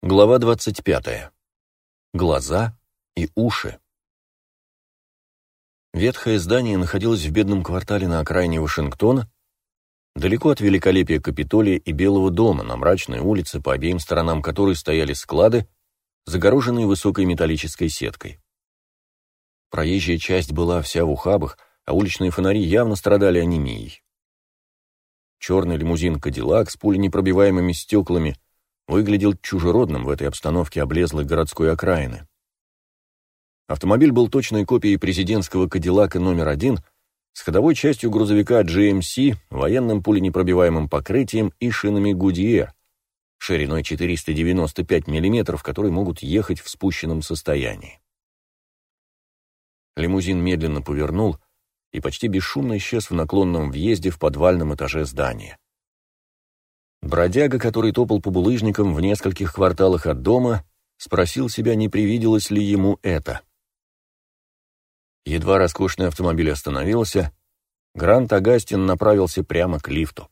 Глава 25. Глаза и уши. Ветхое здание находилось в бедном квартале на окраине Вашингтона, далеко от великолепия Капитолия и Белого дома, на мрачной улице, по обеим сторонам которой стояли склады, загороженные высокой металлической сеткой. Проезжая часть была вся в ухабах, а уличные фонари явно страдали анемией. Черный лимузин «Кадиллак» с пуленепробиваемыми стеклами – выглядел чужеродным в этой обстановке облезлой городской окраины. Автомобиль был точной копией президентского «Кадиллака» номер один с ходовой частью грузовика GMC, военным пуленепробиваемым покрытием и шинами Goodyear, шириной 495 мм, которые могут ехать в спущенном состоянии. Лимузин медленно повернул и почти бесшумно исчез в наклонном въезде в подвальном этаже здания. Бродяга, который топал по булыжникам в нескольких кварталах от дома, спросил себя, не привиделось ли ему это. Едва роскошный автомобиль остановился, Грант Агастин направился прямо к лифту.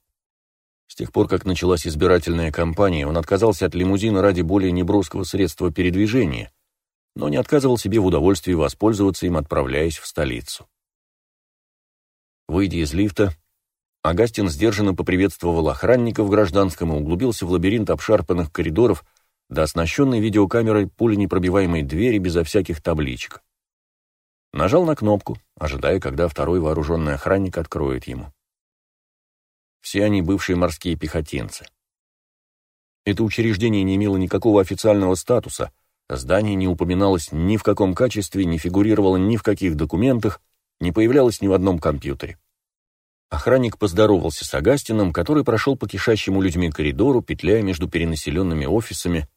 С тех пор, как началась избирательная кампания, он отказался от лимузина ради более неброского средства передвижения, но не отказывал себе в удовольствии воспользоваться им, отправляясь в столицу. Выйдя из лифта, Агастин сдержанно поприветствовал охранника в гражданском и углубился в лабиринт обшарпанных коридоров до оснащенной видеокамерой пуленепробиваемой двери безо всяких табличек. Нажал на кнопку, ожидая, когда второй вооруженный охранник откроет ему. Все они бывшие морские пехотинцы. Это учреждение не имело никакого официального статуса, здание не упоминалось ни в каком качестве, не фигурировало ни в каких документах, не появлялось ни в одном компьютере. Охранник поздоровался с Агастином, который прошел по кишащему людьми коридору, петляя между перенаселенными офисами,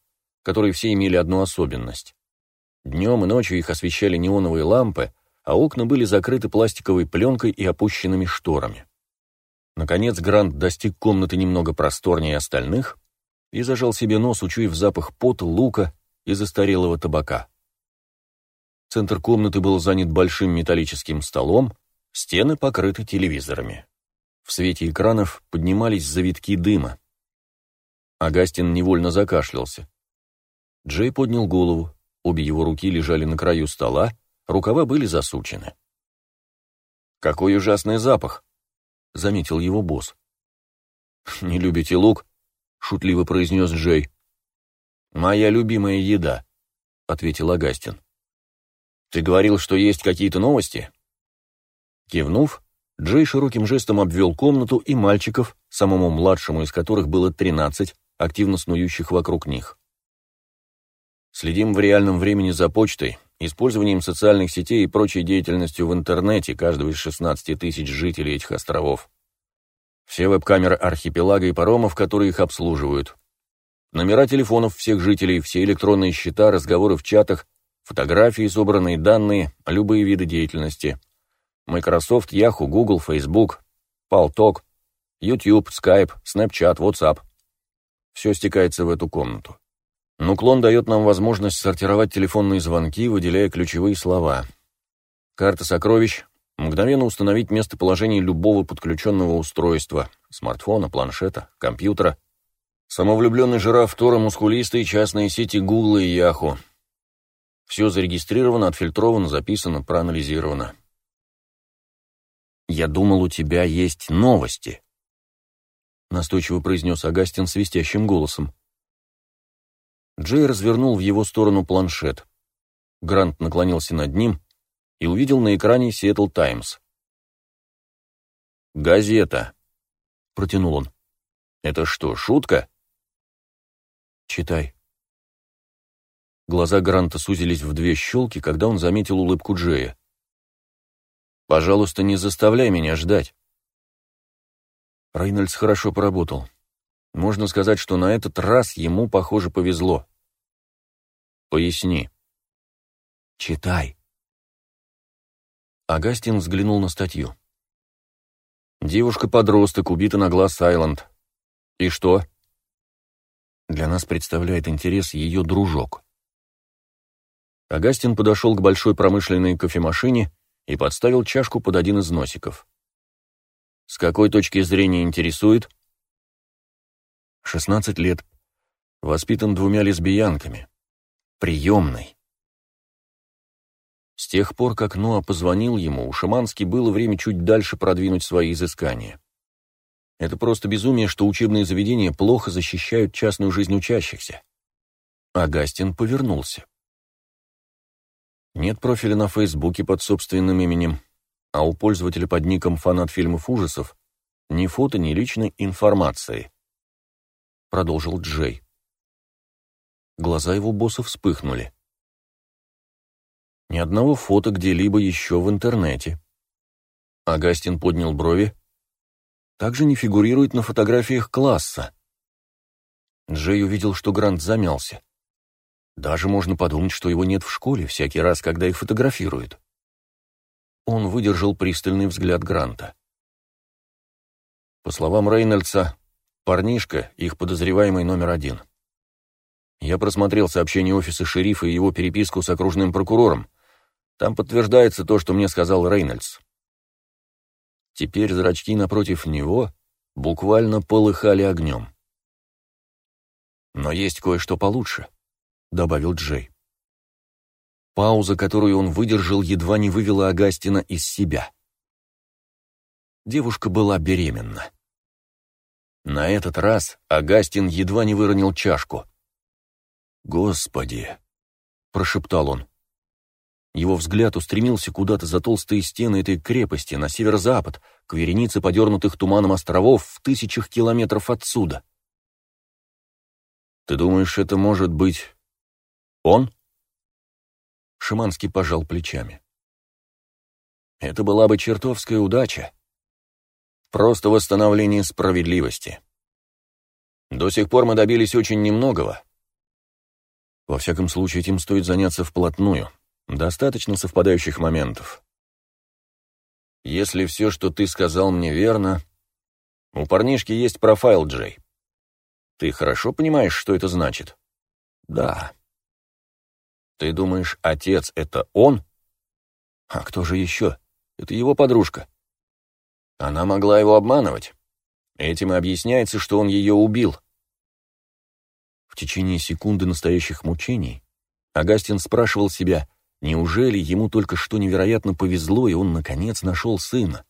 которые все имели одну особенность. Днем и ночью их освещали неоновые лампы, а окна были закрыты пластиковой пленкой и опущенными шторами. Наконец Грант достиг комнаты немного просторнее остальных и зажал себе нос, учуяв запах пота, лука и застарелого табака. Центр комнаты был занят большим металлическим столом, Стены покрыты телевизорами. В свете экранов поднимались завитки дыма. Агастин невольно закашлялся. Джей поднял голову, обе его руки лежали на краю стола, рукава были засучены. «Какой ужасный запах!» — заметил его босс. «Не любите лук?» — шутливо произнес Джей. «Моя любимая еда», — ответил Агастин. «Ты говорил, что есть какие-то новости?» Кивнув, Джей широким жестом обвел комнату и мальчиков, самому младшему из которых было 13, активно снующих вокруг них. Следим в реальном времени за почтой, использованием социальных сетей и прочей деятельностью в интернете каждого из 16 тысяч жителей этих островов. Все веб-камеры архипелага и паромов, которые их обслуживают. Номера телефонов всех жителей, все электронные счета, разговоры в чатах, фотографии, собранные данные, любые виды деятельности – Microsoft, Yahoo, Google, Facebook, Paltalk, YouTube, Skype, Snapchat, WhatsApp. Все стекается в эту комнату. Нуклон дает нам возможность сортировать телефонные звонки, выделяя ключевые слова. Карта сокровищ — мгновенно установить местоположение любого подключенного устройства, смартфона, планшета, компьютера. Самовлюбленный жираф Тора, мускулистые частные сети Google и Yahoo. Все зарегистрировано, отфильтровано, записано, проанализировано. «Я думал, у тебя есть новости», — настойчиво произнес Агастин свистящим голосом. Джей развернул в его сторону планшет. Грант наклонился над ним и увидел на экране Seattle Times. «Газета», — протянул он. «Это что, шутка?» «Читай». Глаза Гранта сузились в две щелки, когда он заметил улыбку Джея. Пожалуйста, не заставляй меня ждать. Рейнольдс хорошо поработал. Можно сказать, что на этот раз ему, похоже, повезло. Поясни. Читай. Агастин взглянул на статью. Девушка-подросток убита на глаз Айленд. И что? Для нас представляет интерес ее дружок. Агастин подошел к большой промышленной кофемашине и подставил чашку под один из носиков. «С какой точки зрения интересует?» «16 лет. Воспитан двумя лесбиянками. Приемный. С тех пор, как Ноа позвонил ему, у Шимански было время чуть дальше продвинуть свои изыскания. Это просто безумие, что учебные заведения плохо защищают частную жизнь учащихся. Агастин повернулся. Нет профиля на Фейсбуке под собственным именем, а у пользователя под ником «Фанат фильмов ужасов» ни фото, ни личной информации. Продолжил Джей. Глаза его босса вспыхнули. Ни одного фото где-либо еще в интернете. Агастин поднял брови. Также не фигурирует на фотографиях класса. Джей увидел, что Грант замялся. Даже можно подумать, что его нет в школе всякий раз, когда их фотографируют. Он выдержал пристальный взгляд Гранта. По словам Рейнольдса, парнишка — их подозреваемый номер один. Я просмотрел сообщение офиса шерифа и его переписку с окружным прокурором. Там подтверждается то, что мне сказал Рейнольдс. Теперь зрачки напротив него буквально полыхали огнем. «Но есть кое-что получше», — добавил Джей. Пауза, которую он выдержал, едва не вывела Агастина из себя. Девушка была беременна. На этот раз Агастин едва не выронил чашку. «Господи!» — прошептал он. Его взгляд устремился куда-то за толстые стены этой крепости, на северо-запад, к веренице подернутых туманом островов в тысячах километров отсюда. «Ты думаешь, это может быть он?» Шиманский пожал плечами. «Это была бы чертовская удача. Просто восстановление справедливости. До сих пор мы добились очень немногого. Во всяком случае, этим стоит заняться вплотную». Достаточно совпадающих моментов. Если все, что ты сказал мне, верно, у парнишки есть профайл, Джей. Ты хорошо понимаешь, что это значит? Да. Ты думаешь, отец — это он? А кто же еще? Это его подружка. Она могла его обманывать. Этим и объясняется, что он ее убил. В течение секунды настоящих мучений Агастин спрашивал себя — Неужели ему только что невероятно повезло, и он, наконец, нашел сына?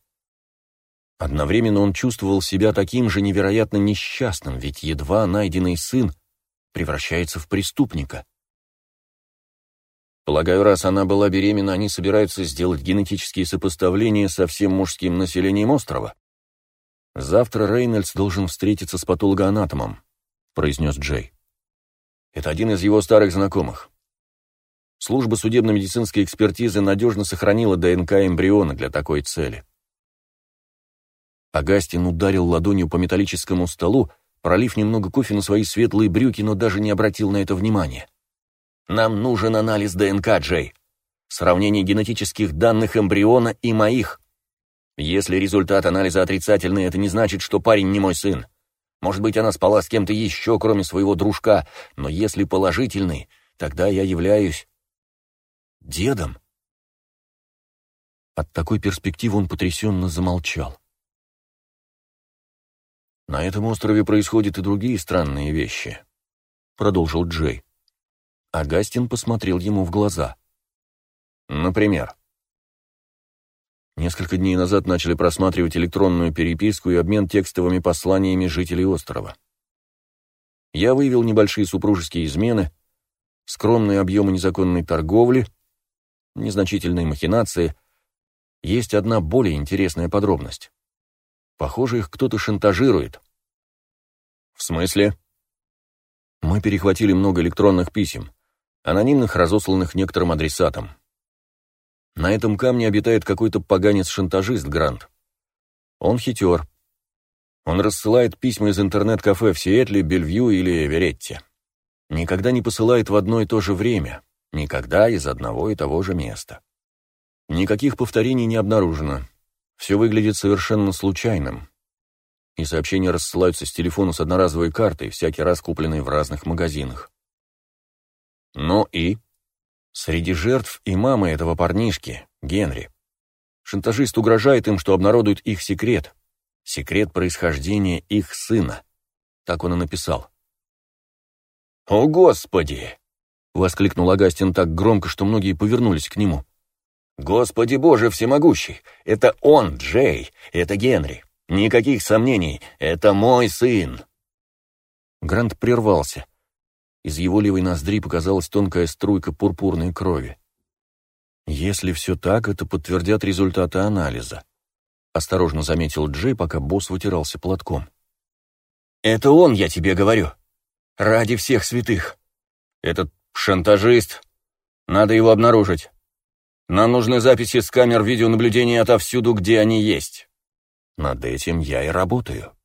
Одновременно он чувствовал себя таким же невероятно несчастным, ведь едва найденный сын превращается в преступника. Полагаю, раз она была беременна, они собираются сделать генетические сопоставления со всем мужским населением острова. Завтра Рейнольдс должен встретиться с патологоанатомом, произнес Джей. Это один из его старых знакомых. Служба судебно-медицинской экспертизы надежно сохранила ДНК эмбриона для такой цели. Агастин ударил ладонью по металлическому столу, пролив немного кофе на свои светлые брюки, но даже не обратил на это внимания. «Нам нужен анализ ДНК, Джей. Сравнение генетических данных эмбриона и моих. Если результат анализа отрицательный, это не значит, что парень не мой сын. Может быть, она спала с кем-то еще, кроме своего дружка, но если положительный, тогда я являюсь Дедом? От такой перспективы он потрясенно замолчал. «На этом острове происходят и другие странные вещи», — продолжил Джей. Агастин посмотрел ему в глаза. «Например?» Несколько дней назад начали просматривать электронную переписку и обмен текстовыми посланиями жителей острова. Я выявил небольшие супружеские измены, скромные объемы незаконной торговли — незначительные махинации, есть одна более интересная подробность. Похоже, их кто-то шантажирует. В смысле? Мы перехватили много электронных писем, анонимных, разосланных некоторым адресатам. На этом камне обитает какой-то поганец-шантажист Грант. Он хитер. Он рассылает письма из интернет-кафе в Сиэтле, Бельвью или Эверетте. Никогда не посылает в одно и то же время. Никогда из одного и того же места. Никаких повторений не обнаружено. Все выглядит совершенно случайным. И сообщения рассылаются с телефона с одноразовой картой, всякий раз купленной в разных магазинах. Ну и? Среди жертв и мамы этого парнишки, Генри. Шантажист угрожает им, что обнародует их секрет. Секрет происхождения их сына. Так он и написал. «О, Господи!» — воскликнул Агастин так громко, что многие повернулись к нему. «Господи Боже всемогущий! Это он, Джей! Это Генри! Никаких сомнений! Это мой сын!» Грант прервался. Из его левой ноздри показалась тонкая струйка пурпурной крови. «Если все так, это подтвердят результаты анализа», — осторожно заметил Джей, пока босс вытирался платком. «Это он, я тебе говорю. Ради всех святых. Этот шантажист. Надо его обнаружить. Нам нужны записи с камер видеонаблюдения отовсюду, где они есть. Над этим я и работаю».